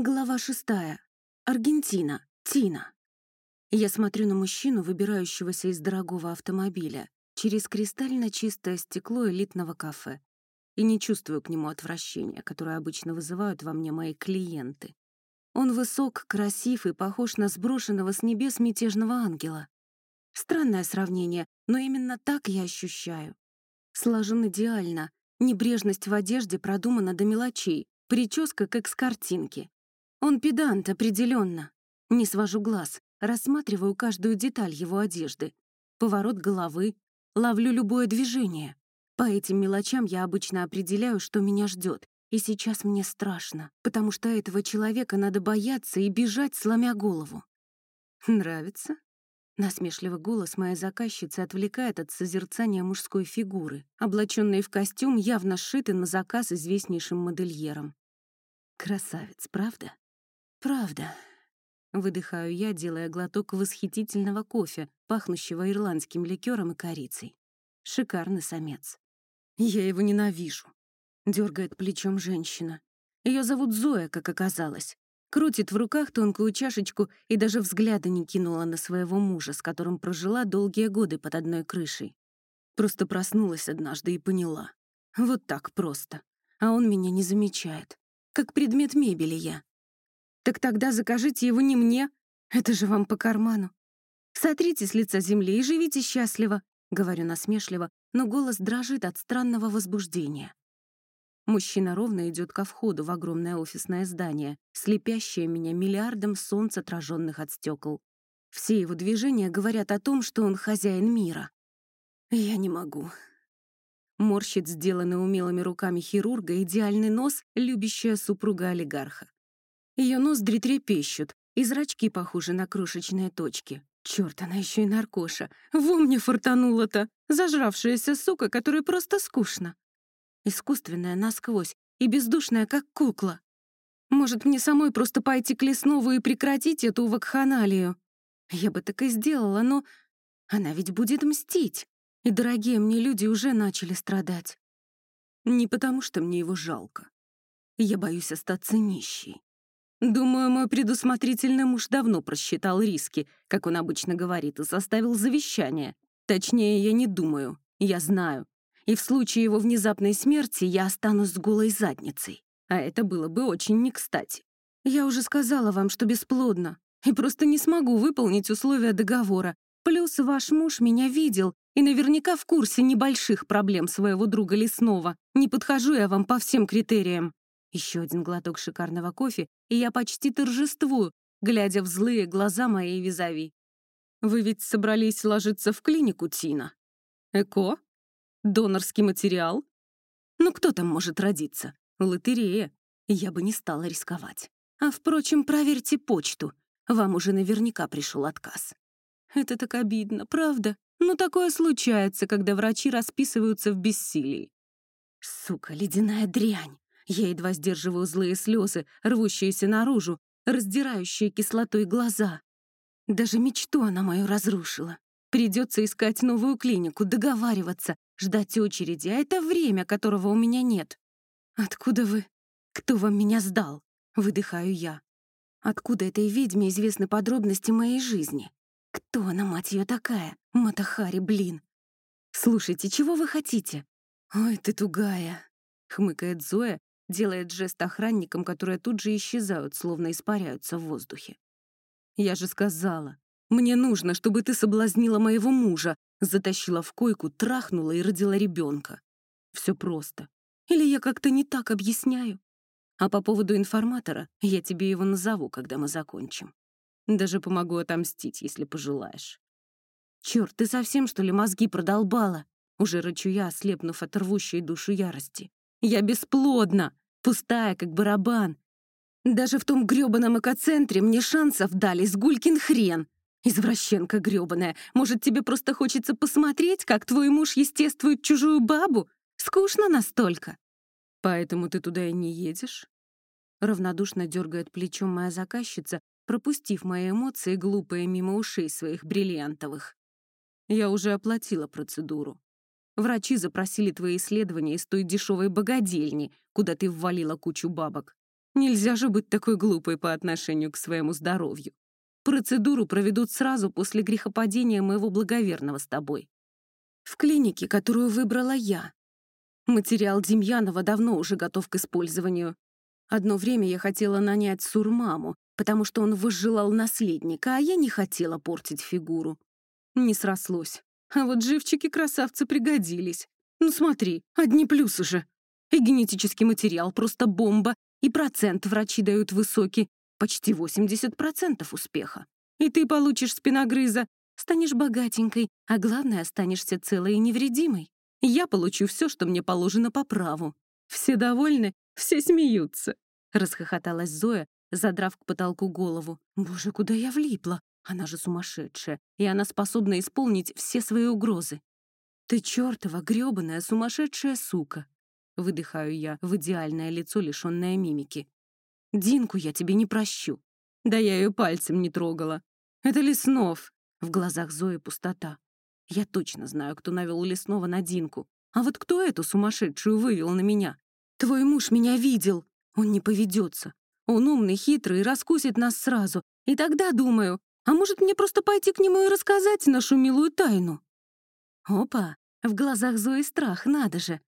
Глава шестая. Аргентина. Тина. Я смотрю на мужчину, выбирающегося из дорогого автомобиля, через кристально чистое стекло элитного кафе, и не чувствую к нему отвращения, которое обычно вызывают во мне мои клиенты. Он высок, красив и похож на сброшенного с небес мятежного ангела. Странное сравнение, но именно так я ощущаю. Сложен идеально, небрежность в одежде продумана до мелочей, прическа как с картинки. Он педант, определенно. Не свожу глаз, рассматриваю каждую деталь его одежды. Поворот головы, ловлю любое движение. По этим мелочам я обычно определяю, что меня ждет. И сейчас мне страшно, потому что этого человека надо бояться и бежать, сломя голову. «Нравится?» Насмешливый голос моей заказчицы отвлекает от созерцания мужской фигуры, облаченной в костюм, явно сшитый на заказ известнейшим модельером. Красавец, правда? «Правда», — выдыхаю я, делая глоток восхитительного кофе, пахнущего ирландским ликером и корицей. Шикарный самец. «Я его ненавижу», — дергает плечом женщина. Ее зовут Зоя, как оказалось. Крутит в руках тонкую чашечку и даже взгляда не кинула на своего мужа, с которым прожила долгие годы под одной крышей. Просто проснулась однажды и поняла. Вот так просто. А он меня не замечает. Как предмет мебели я. Так тогда закажите его не мне. Это же вам по карману. Сотрите с лица земли и живите счастливо, говорю насмешливо, но голос дрожит от странного возбуждения. Мужчина ровно идет ко входу в огромное офисное здание, слепящее меня миллиардом солнц, отраженных от стекол. Все его движения говорят о том, что он хозяин мира. Я не могу. Морщит сделанный умелыми руками хирурга идеальный нос, любящая супруга олигарха. Ее ноздри трепещут, и зрачки похожи на крошечные точки. Черт, она еще и наркоша. Во мне фортанула-то! Зажравшаяся сука, которой просто скучно. Искусственная насквозь и бездушная, как кукла. Может, мне самой просто пойти к Леснову и прекратить эту вакханалию? Я бы так и сделала, но она ведь будет мстить. И дорогие мне люди уже начали страдать. Не потому, что мне его жалко. Я боюсь остаться нищей. Думаю, мой предусмотрительный муж давно просчитал риски, как он обычно говорит, и составил завещание. Точнее, я не думаю, я знаю. И в случае его внезапной смерти я останусь с голой задницей. А это было бы очень не кстати. Я уже сказала вам, что бесплодно, и просто не смогу выполнить условия договора. Плюс ваш муж меня видел и наверняка в курсе небольших проблем своего друга лесного. Не подхожу я вам по всем критериям. Еще один глоток шикарного кофе, и я почти торжествую, глядя в злые глаза моей визави. «Вы ведь собрались ложиться в клинику, Тина? Эко? Донорский материал? Ну кто там может родиться? Лотерея. Я бы не стала рисковать. А, впрочем, проверьте почту. Вам уже наверняка пришел отказ. Это так обидно, правда? Ну, такое случается, когда врачи расписываются в бессилии. Сука, ледяная дрянь. Я едва сдерживаю злые слезы, рвущиеся наружу, раздирающие кислотой глаза. Даже мечту она мою разрушила. Придется искать новую клинику, договариваться, ждать очереди, а это время, которого у меня нет. Откуда вы? Кто вам меня сдал? Выдыхаю я. Откуда этой ведьме известны подробности моей жизни? Кто она, мать ее, такая? Матахари, блин. Слушайте, чего вы хотите? Ой, ты тугая, хмыкает Зоя, делает жест охранникам, которые тут же исчезают, словно испаряются в воздухе. «Я же сказала, мне нужно, чтобы ты соблазнила моего мужа, затащила в койку, трахнула и родила ребенка. Все просто. Или я как-то не так объясняю? А по поводу информатора я тебе его назову, когда мы закончим. Даже помогу отомстить, если пожелаешь. Черт, ты совсем, что ли, мозги продолбала? Уже рычу я, ослепнув от рвущей душу ярости. Я бесплодна, пустая, как барабан. Даже в том грёбаном экоцентре мне шансов дали с гулькин хрен. Извращенка грёбаная, может, тебе просто хочется посмотреть, как твой муж естествует чужую бабу? Скучно настолько. Поэтому ты туда и не едешь? Равнодушно дергает плечом моя заказчица, пропустив мои эмоции глупые мимо ушей своих бриллиантовых. Я уже оплатила процедуру. Врачи запросили твои исследования из той дешевой богадельни, куда ты ввалила кучу бабок. Нельзя же быть такой глупой по отношению к своему здоровью. Процедуру проведут сразу после грехопадения моего благоверного с тобой. В клинике, которую выбрала я. Материал Демьянова давно уже готов к использованию. Одно время я хотела нанять Сурмаму, потому что он возжелал наследника, а я не хотела портить фигуру. Не срослось. А вот живчики-красавцы пригодились. Ну смотри, одни плюсы же. И генетический материал просто бомба, и процент врачи дают высокий, почти 80% успеха. И ты получишь спиногрыза, станешь богатенькой, а главное, останешься целой и невредимой. Я получу все, что мне положено по праву. Все довольны, все смеются. Расхохоталась Зоя, задрав к потолку голову. Боже, куда я влипла? Она же сумасшедшая, и она способна исполнить все свои угрозы. Ты чертова, грёбаная, сумасшедшая сука. Выдыхаю я в идеальное лицо, лишённое мимики. Динку я тебе не прощу. Да я ее пальцем не трогала. Это Леснов. В глазах Зои пустота. Я точно знаю, кто навел Леснова на Динку. А вот кто эту сумасшедшую вывел на меня? Твой муж меня видел. Он не поведется. Он умный, хитрый и раскусит нас сразу. И тогда думаю, а может мне просто пойти к нему и рассказать нашу милую тайну? Опа, в глазах Зои страх, надо же.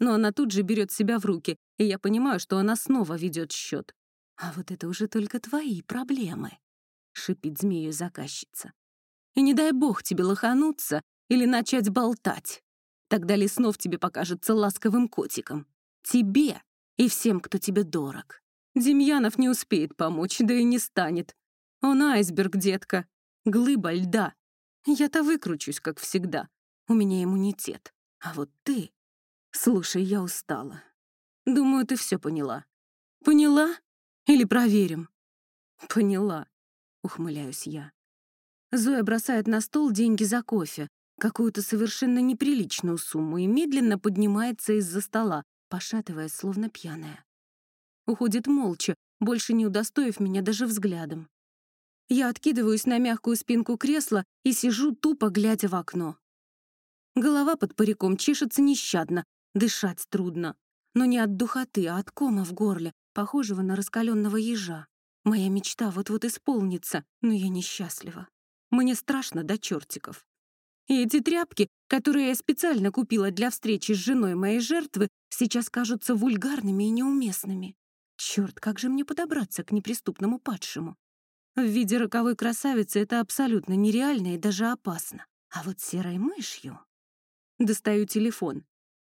Но она тут же берет себя в руки, и я понимаю, что она снова ведет счет. «А вот это уже только твои проблемы», — шипит змею заказчица. «И не дай бог тебе лохануться или начать болтать. Тогда Леснов тебе покажется ласковым котиком. Тебе и всем, кто тебе дорог. Демьянов не успеет помочь, да и не станет. Он айсберг, детка, глыба льда. Я-то выкручусь, как всегда. У меня иммунитет. А вот ты... Слушай, я устала. Думаю, ты все поняла. Поняла? Или проверим? Поняла, ухмыляюсь я. Зоя бросает на стол деньги за кофе, какую-то совершенно неприличную сумму, и медленно поднимается из-за стола, пошатываясь, словно пьяная. Уходит молча, больше не удостоив меня даже взглядом. Я откидываюсь на мягкую спинку кресла и сижу, тупо глядя в окно. Голова под париком чешется нещадно, Дышать трудно. Но не от духоты, а от кома в горле, похожего на раскаленного ежа. Моя мечта вот-вот исполнится, но я несчастлива. Мне страшно до чертиков. И эти тряпки, которые я специально купила для встречи с женой моей жертвы, сейчас кажутся вульгарными и неуместными. Черт, как же мне подобраться к неприступному падшему? В виде роковой красавицы это абсолютно нереально и даже опасно. А вот серой мышью... Достаю телефон.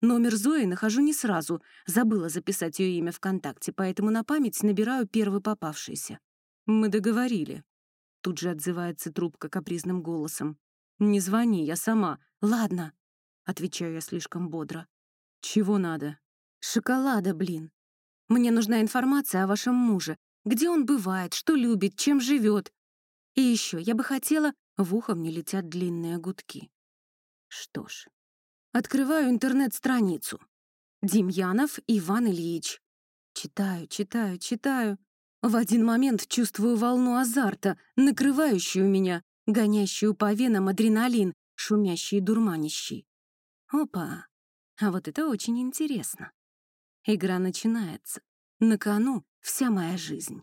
Номер Зои нахожу не сразу, забыла записать ее имя ВКонтакте, поэтому на память набираю первый попавшийся. «Мы договорили». Тут же отзывается трубка капризным голосом. «Не звони, я сама. Ладно», — отвечаю я слишком бодро. «Чего надо?» «Шоколада, блин. Мне нужна информация о вашем муже. Где он бывает, что любит, чем живет. И еще я бы хотела... В ухо мне летят длинные гудки. Что ж, Открываю интернет-страницу. Демьянов Иван Ильич. Читаю, читаю, читаю. В один момент чувствую волну азарта, накрывающую меня, гонящую по венам адреналин, шумящий и дурманящий. Опа! А вот это очень интересно. Игра начинается. На кону вся моя жизнь.